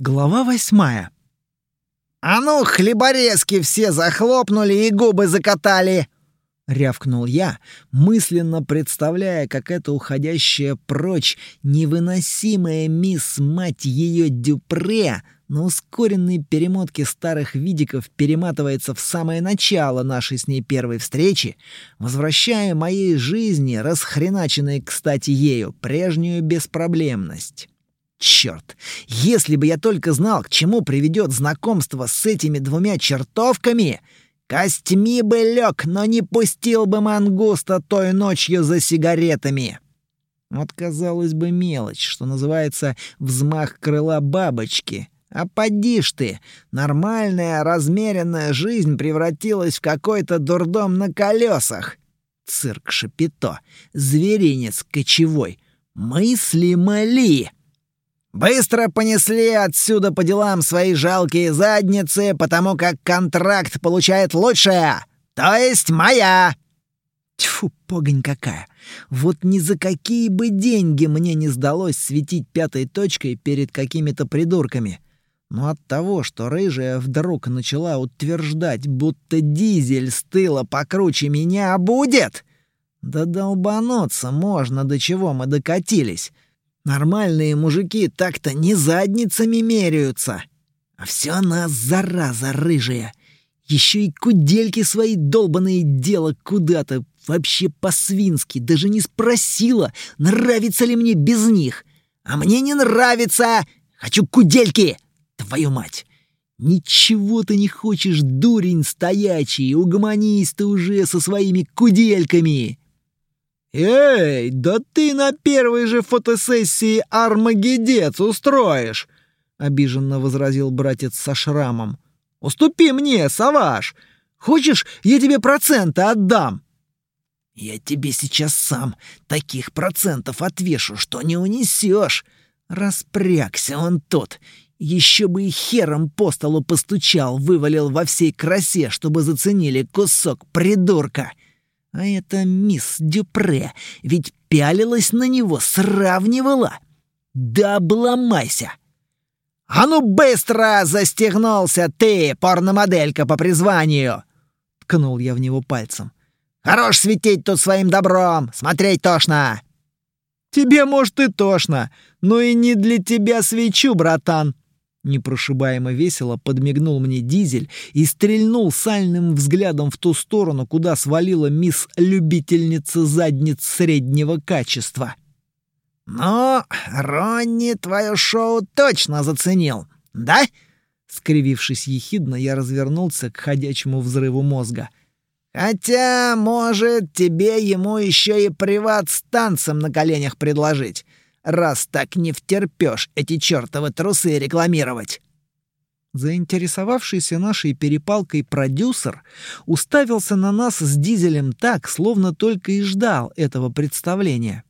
Глава восьмая. «А ну, хлеборезки все захлопнули и губы закатали!» — рявкнул я, мысленно представляя, как эта уходящая прочь невыносимая мисс мать ее Дюпре на ускоренной перемотке старых видиков перематывается в самое начало нашей с ней первой встречи, возвращая моей жизни, расхреначенной, кстати, ею, прежнюю беспроблемность. Черт! Если бы я только знал, к чему приведет знакомство с этими двумя чертовками, костьми бы лег, но не пустил бы мангуста той ночью за сигаретами. Вот, казалось бы, мелочь, что называется «взмах крыла бабочки». А поди ж ты, нормальная размеренная жизнь превратилась в какой-то дурдом на колесах. Цирк Шапито, зверинец кочевой. Мыслимо ли? Быстро понесли отсюда по делам свои жалкие задницы, потому как контракт получает лучшая, то есть моя. Тьфу, погонь какая. Вот ни за какие бы деньги мне не сдалось светить пятой точкой перед какими-то придурками. Но от того, что рыжая вдруг начала утверждать, будто дизель с тыла покруче меня будет, да долбануться можно, до чего мы докатились. Нормальные мужики так-то не задницами меряются. А все она зараза рыжая. Еще и кудельки свои долбаные дела куда-то, вообще по-свински, даже не спросила, нравится ли мне без них. А мне не нравится! Хочу кудельки! Твою мать! Ничего ты не хочешь, дурень стоячий, угомонись ты уже со своими кудельками!» «Эй, да ты на первой же фотосессии армагедец устроишь!» — обиженно возразил братец со шрамом. «Уступи мне, Саваш! Хочешь, я тебе проценты отдам?» «Я тебе сейчас сам таких процентов отвешу, что не унесешь!» Распрягся он тот. Еще бы и хером по столу постучал, вывалил во всей красе, чтобы заценили кусок придурка. А это мисс Дюпре, ведь пялилась на него, сравнивала. Да обломайся! «А ну быстро застегнулся ты, порномоделька по призванию!» Ткнул я в него пальцем. «Хорош светить тут своим добром, смотреть тошно!» «Тебе, может, и тошно, но и не для тебя свечу, братан!» Непрошибаемо весело подмигнул мне дизель и стрельнул сальным взглядом в ту сторону, куда свалила мисс-любительница задниц среднего качества. «Ну, Ронни твое шоу точно заценил, да?» Скривившись ехидно, я развернулся к ходячему взрыву мозга. «Хотя, может, тебе ему еще и приват с танцем на коленях предложить раз так не втерпёшь эти чёртовы трусы рекламировать!» Заинтересовавшийся нашей перепалкой продюсер уставился на нас с дизелем так, словно только и ждал этого представления.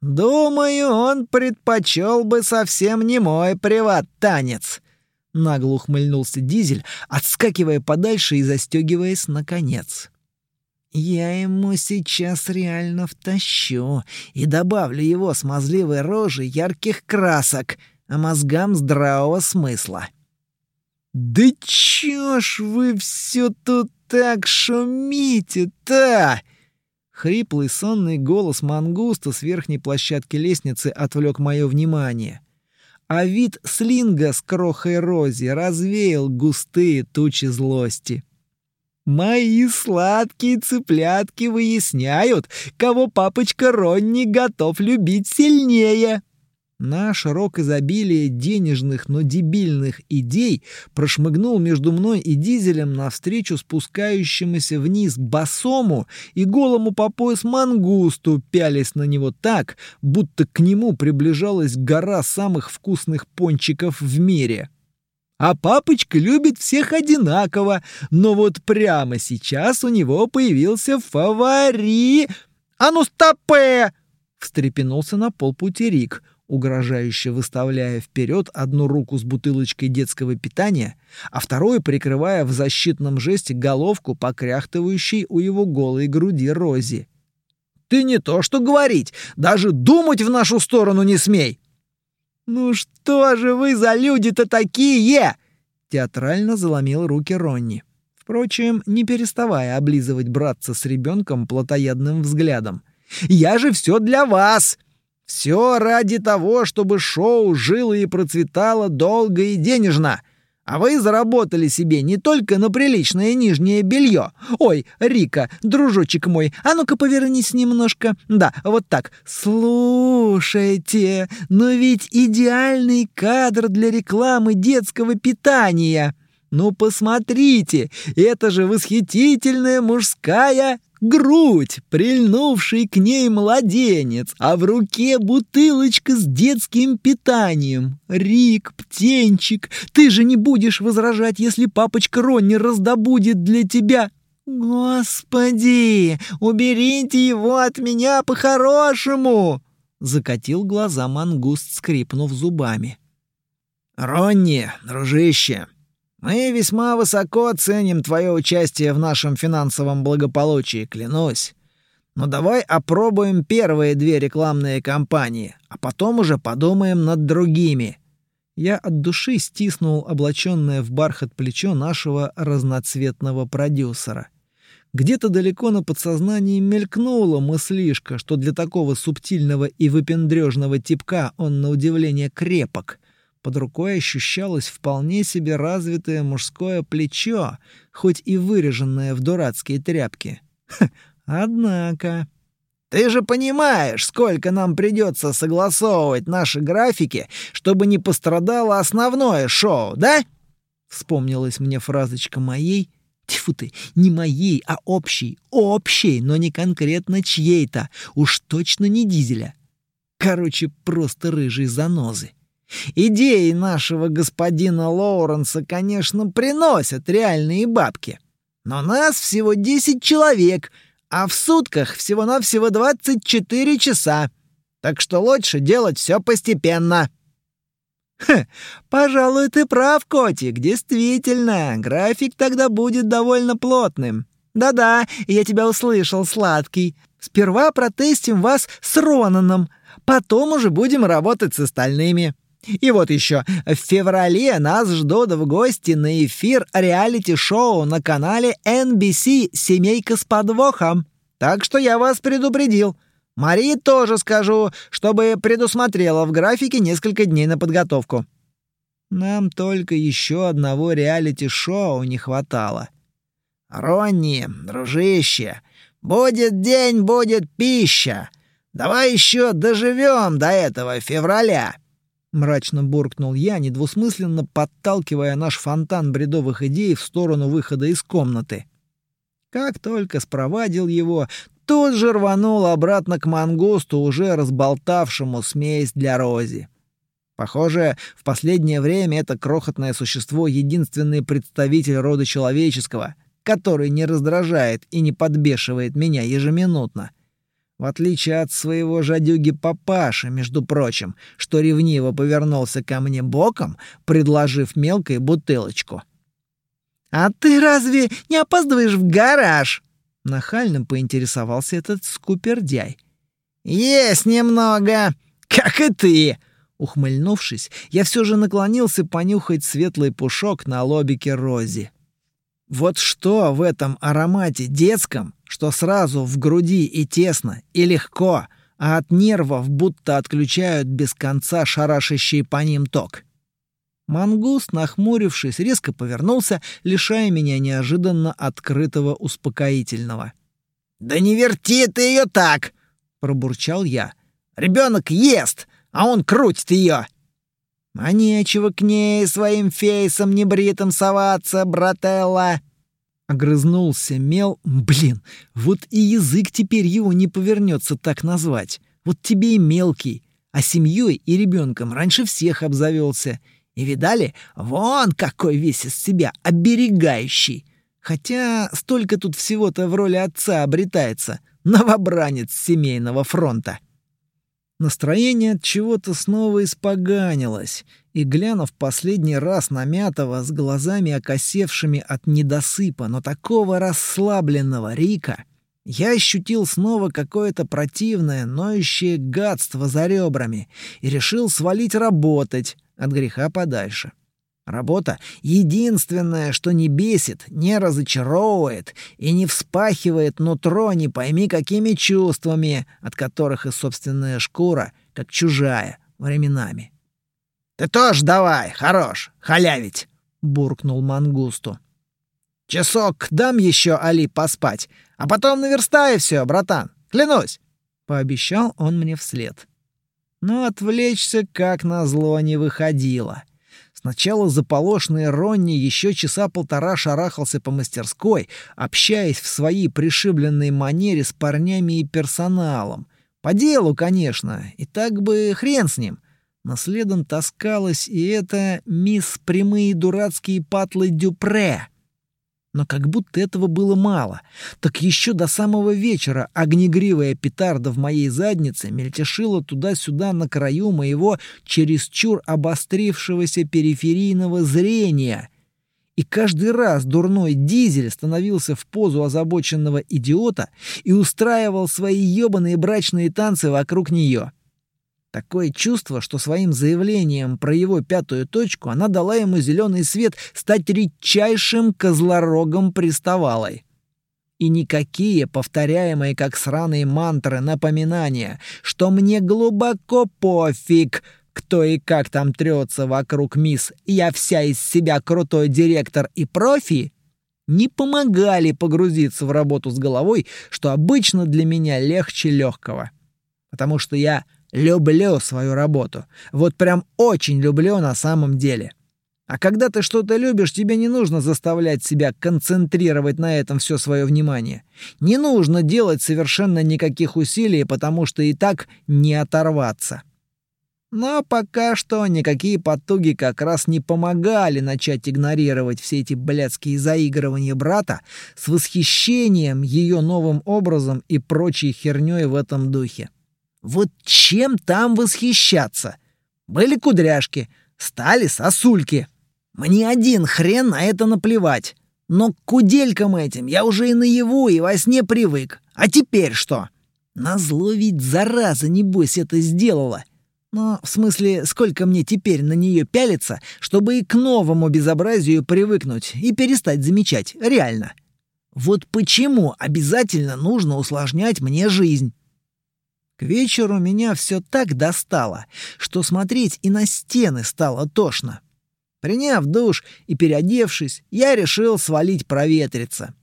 «Думаю, он предпочел бы совсем не мой приват-танец», — нагло ухмыльнулся дизель, отскакивая подальше и застегиваясь наконец. Я ему сейчас реально втащу и добавлю его смазливой рожи ярких красок, а мозгам здравого смысла. «Да чё ж вы все тут так шумите-то?» Хриплый сонный голос мангуста с верхней площадки лестницы отвлек мое внимание. А вид слинга с крохой рози развеял густые тучи злости. Мои сладкие цыплятки выясняют, кого папочка Ронни готов любить сильнее. Наш рок изобилия денежных, но дебильных идей прошмыгнул между мной и дизелем навстречу спускающемуся вниз басому и голому по пояс мангусту, пялись на него так, будто к нему приближалась гора самых вкусных пончиков в мире. А папочка любит всех одинаково, но вот прямо сейчас у него появился фавори. «А ну, стопе!» — встрепенулся на полпути Рик, угрожающе выставляя вперед одну руку с бутылочкой детского питания, а вторую прикрывая в защитном жесте головку, покряхтывающей у его голой груди Рози. «Ты не то что говорить, даже думать в нашу сторону не смей!» «Ну что же вы за люди-то такие?» Театрально заломил руки Ронни. Впрочем, не переставая облизывать братца с ребенком плотоядным взглядом. «Я же все для вас! Все ради того, чтобы шоу жило и процветало долго и денежно!» А вы заработали себе не только на приличное нижнее белье. Ой, Рика, дружочек мой, а ну-ка повернись немножко. Да, вот так. Слушайте, но ведь идеальный кадр для рекламы детского питания. Ну посмотрите, это же восхитительная мужская грудь, прильнувший к ней младенец, а в руке бутылочка с детским питанием. Рик, птенчик, ты же не будешь возражать, если папочка Ронни раздобудет для тебя... «Господи, уберите его от меня по-хорошему!» Закатил глаза мангуст, скрипнув зубами. «Ронни, дружище, мы весьма высоко ценим твое участие в нашем финансовом благополучии, клянусь. Но давай опробуем первые две рекламные кампании, а потом уже подумаем над другими». Я от души стиснул облаченное в бархат плечо нашего разноцветного продюсера. Где-то далеко на подсознании мелькнула мыслишка, что для такого субтильного и выпендрежного типка он на удивление крепок — под рукой ощущалось вполне себе развитое мужское плечо, хоть и выреженное в дурацкие тряпки. Ха, однако... «Ты же понимаешь, сколько нам придется согласовывать наши графики, чтобы не пострадало основное шоу, да?» Вспомнилась мне фразочка моей Тьфу ты, не моей, а общей. Общей, но не конкретно чьей-то. Уж точно не дизеля. Короче, просто рыжие занозы. Идеи нашего господина Лоуренса, конечно, приносят реальные бабки. Но нас всего 10 человек, а в сутках всего-навсего 24 часа. Так что лучше делать все постепенно. Хе, пожалуй, ты прав, котик, действительно, график тогда будет довольно плотным. Да-да, я тебя услышал, сладкий. Сперва протестим вас с Ронаном, потом уже будем работать с остальными. И вот еще, в феврале нас ждут в гости на эфир реалити-шоу на канале NBC «Семейка с подвохом». Так что я вас предупредил. Марии тоже скажу, чтобы предусмотрела в графике несколько дней на подготовку. Нам только еще одного реалити-шоу не хватало. «Ронни, дружище, будет день, будет пища. Давай еще доживем до этого февраля». — мрачно буркнул я, недвусмысленно подталкивая наш фонтан бредовых идей в сторону выхода из комнаты. Как только спровадил его, тут же рванул обратно к мангусту, уже разболтавшему смесь для Рози. Похоже, в последнее время это крохотное существо — единственный представитель рода человеческого, который не раздражает и не подбешивает меня ежеминутно. В отличие от своего жадюги папаши, между прочим, что ревниво повернулся ко мне боком, предложив мелкой бутылочку. «А ты разве не опаздываешь в гараж?» Нахально поинтересовался этот скупердяй. «Есть немного, как и ты!» Ухмыльнувшись, я все же наклонился понюхать светлый пушок на лобике Рози. Вот что в этом аромате детском, что сразу в груди и тесно, и легко, а от нервов будто отключают без конца шарашащий по ним ток. Мангуст, нахмурившись, резко повернулся, лишая меня неожиданно открытого успокоительного. «Да не верти ты ее так!» — пробурчал я. «Ребенок ест, а он крутит ее!» А нечего к ней своим фейсом небритым соваться, брателла. Огрызнулся мел. Блин, вот и язык теперь его не повернется так назвать. Вот тебе и мелкий. А семьей и ребенком раньше всех обзавелся. И видали, вон какой весь из себя оберегающий. Хотя столько тут всего-то в роли отца обретается. Новобранец семейного фронта. Настроение от чего-то снова испоганилось, и, глянув последний раз на Мятого с глазами окосевшими от недосыпа, но такого расслабленного Рика, Я ощутил снова какое-то противное, ноющее гадство за ребрами и решил свалить работать от греха подальше. Работа — единственное, что не бесит, не разочаровывает и не вспахивает нутро не пойми какими чувствами, от которых и собственная шкура, как чужая, временами. «Ты тоже давай, хорош, халявить!» — буркнул Мангусту. «Часок дам еще Али поспать, а потом наверстаю все, братан, клянусь!» — пообещал он мне вслед. Но отвлечься, как назло, не выходило. Сначала заполошный Ронни еще часа полтора шарахался по мастерской, общаясь в своей пришибленной манере с парнями и персоналом. По делу, конечно, и так бы хрен с ним. Но следом таскалась и эта мисс прямые дурацкие патлы Дюпре — но как будто этого было мало. Так еще до самого вечера огнегривая петарда в моей заднице мельтешила туда-сюда на краю моего чересчур обострившегося периферийного зрения. И каждый раз дурной дизель становился в позу озабоченного идиота и устраивал свои ёбаные брачные танцы вокруг нее. Такое чувство, что своим заявлением про его пятую точку она дала ему зеленый свет стать редчайшим козлорогом приставалой. И никакие повторяемые как сраные мантры напоминания, что мне глубоко пофиг, кто и как там трется вокруг мисс «Я вся из себя крутой директор и профи», не помогали погрузиться в работу с головой, что обычно для меня легче легкого. Потому что я Люблю свою работу. Вот прям очень люблю на самом деле. А когда ты что-то любишь, тебе не нужно заставлять себя концентрировать на этом все свое внимание. Не нужно делать совершенно никаких усилий, потому что и так не оторваться. Но пока что никакие потуги как раз не помогали начать игнорировать все эти блядские заигрывания брата с восхищением ее новым образом и прочей херней в этом духе. Вот чем там восхищаться? Были кудряшки, стали сосульки. Мне один хрен на это наплевать. Но к куделькам этим я уже и наяву, и во сне привык. А теперь что? Назло ведь зараза, небось, это сделала. Но, в смысле, сколько мне теперь на нее пялиться, чтобы и к новому безобразию привыкнуть и перестать замечать, реально. Вот почему обязательно нужно усложнять мне жизнь? К вечеру меня все так достало, что смотреть и на стены стало тошно. Приняв душ и переодевшись, я решил свалить проветриться.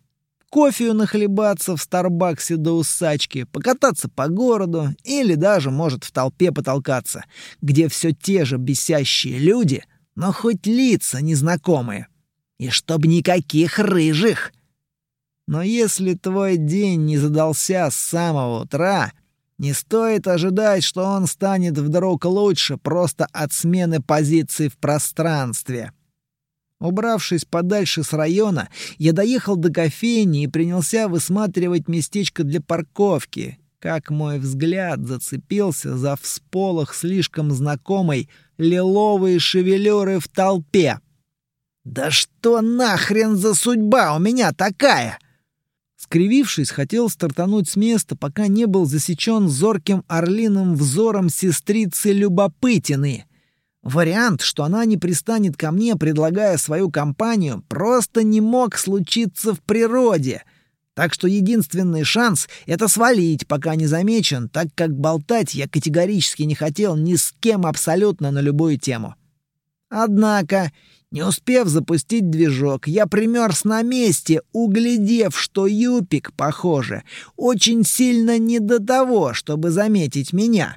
Кофею нахлебаться в Старбаксе до усачки, покататься по городу или даже, может, в толпе потолкаться, где все те же бесящие люди, но хоть лица незнакомые. И чтоб никаких рыжих. Но если твой день не задался с самого утра, не стоит ожидать, что он станет вдруг лучше просто от смены позиции в пространстве. Убравшись подальше с района, я доехал до кофейни и принялся высматривать местечко для парковки, как мой взгляд зацепился за всполох слишком знакомой лиловые шевелюры в толпе. «Да что нахрен за судьба у меня такая?» Скривившись, хотел стартануть с места, пока не был засечен зорким орлиным взором сестрицы Любопытины. Вариант, что она не пристанет ко мне, предлагая свою компанию, просто не мог случиться в природе. Так что единственный шанс — это свалить, пока не замечен, так как болтать я категорически не хотел ни с кем абсолютно на любую тему. Однако не успев запустить движок, я примерз на месте, углядев, что Юпик, похоже, очень сильно не до того, чтобы заметить меня.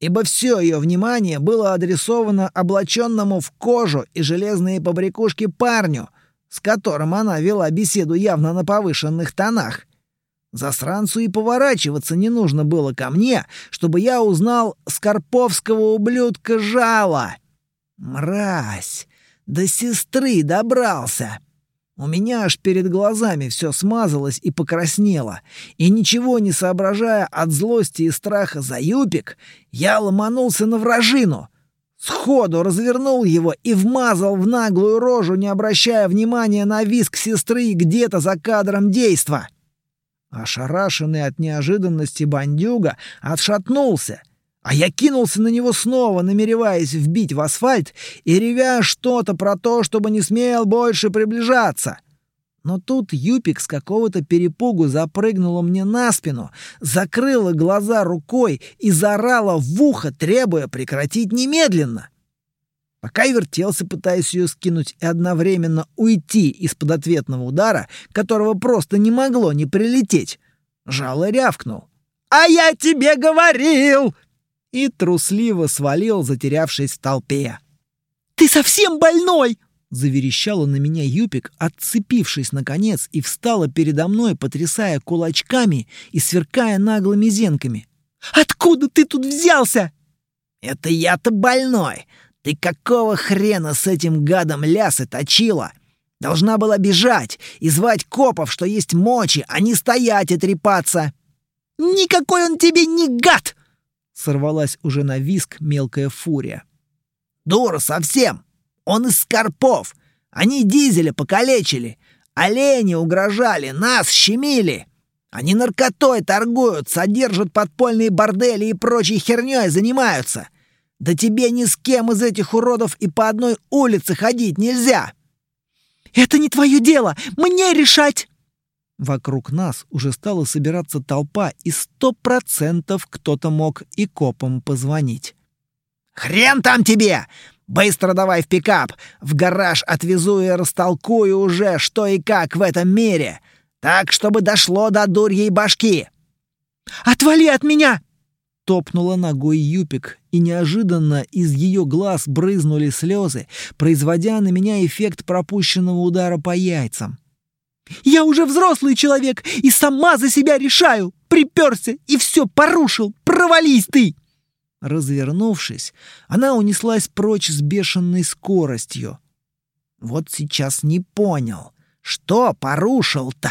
Ибо все ее внимание было адресовано облаченному в кожу и железные побрякушки парню, с которым она вела беседу явно на повышенных тонах. Засранцу и поворачиваться не нужно было ко мне, чтобы я узнал скорповского ублюдка Жала. Мразь! До сестры добрался. У меня аж перед глазами все смазалось и покраснело, и ничего не соображая от злости и страха за юпик, я ломанулся на вражину. Сходу развернул его и вмазал в наглую рожу, не обращая внимания на виск сестры где-то за кадром действа. Ошарашенный от неожиданности бандюга отшатнулся, а я кинулся на него снова, намереваясь вбить в асфальт и ревя что-то про то, чтобы не смел больше приближаться. Но тут Юпик с какого-то перепугу запрыгнула мне на спину, закрыла глаза рукой и заорала в ухо, требуя прекратить немедленно. Пока я вертелся, пытаясь ее скинуть и одновременно уйти из-под ответного удара, которого просто не могло не прилететь, жало рявкнул. «А я тебе говорил!» И трусливо свалил, затерявшись в толпе. «Ты совсем больной!» — заверещала на меня Юпик, отцепившись наконец, и встала передо мной, потрясая кулачками и сверкая наглыми зенками. «Откуда ты тут взялся?» «Это я-то больной!» Ты какого хрена с этим гадом лясы точила? Должна была бежать и звать копов, что есть мочи, а не стоять и трепаться. Никакой он тебе не гад! Сорвалась уже на виск мелкая фурия. Дура совсем! Он из скорпов! Они дизеля покалечили! Олени угрожали, нас щемили! Они наркотой торгуют, содержат подпольные бордели и прочей херней занимаются. Да тебе ни с кем из этих уродов и по одной улице ходить нельзя!» «Это не твое дело! Мне решать!» Вокруг нас уже стала собираться толпа, и сто процентов кто-то мог и копам позвонить. «Хрен там тебе! Быстро давай в пикап! В гараж отвезу и растолкую уже, что и как в этом мире! Так, чтобы дошло до дурьей башки!» «Отвали от меня!» Топнула ногой Юпик, и неожиданно из ее глаз брызнули слезы, производя на меня эффект пропущенного удара по яйцам. «Я уже взрослый человек и сама за себя решаю! Приперся и все порушил! Провались ты!» Развернувшись, она унеслась прочь с бешеной скоростью. Вот сейчас не понял, что порушил-то?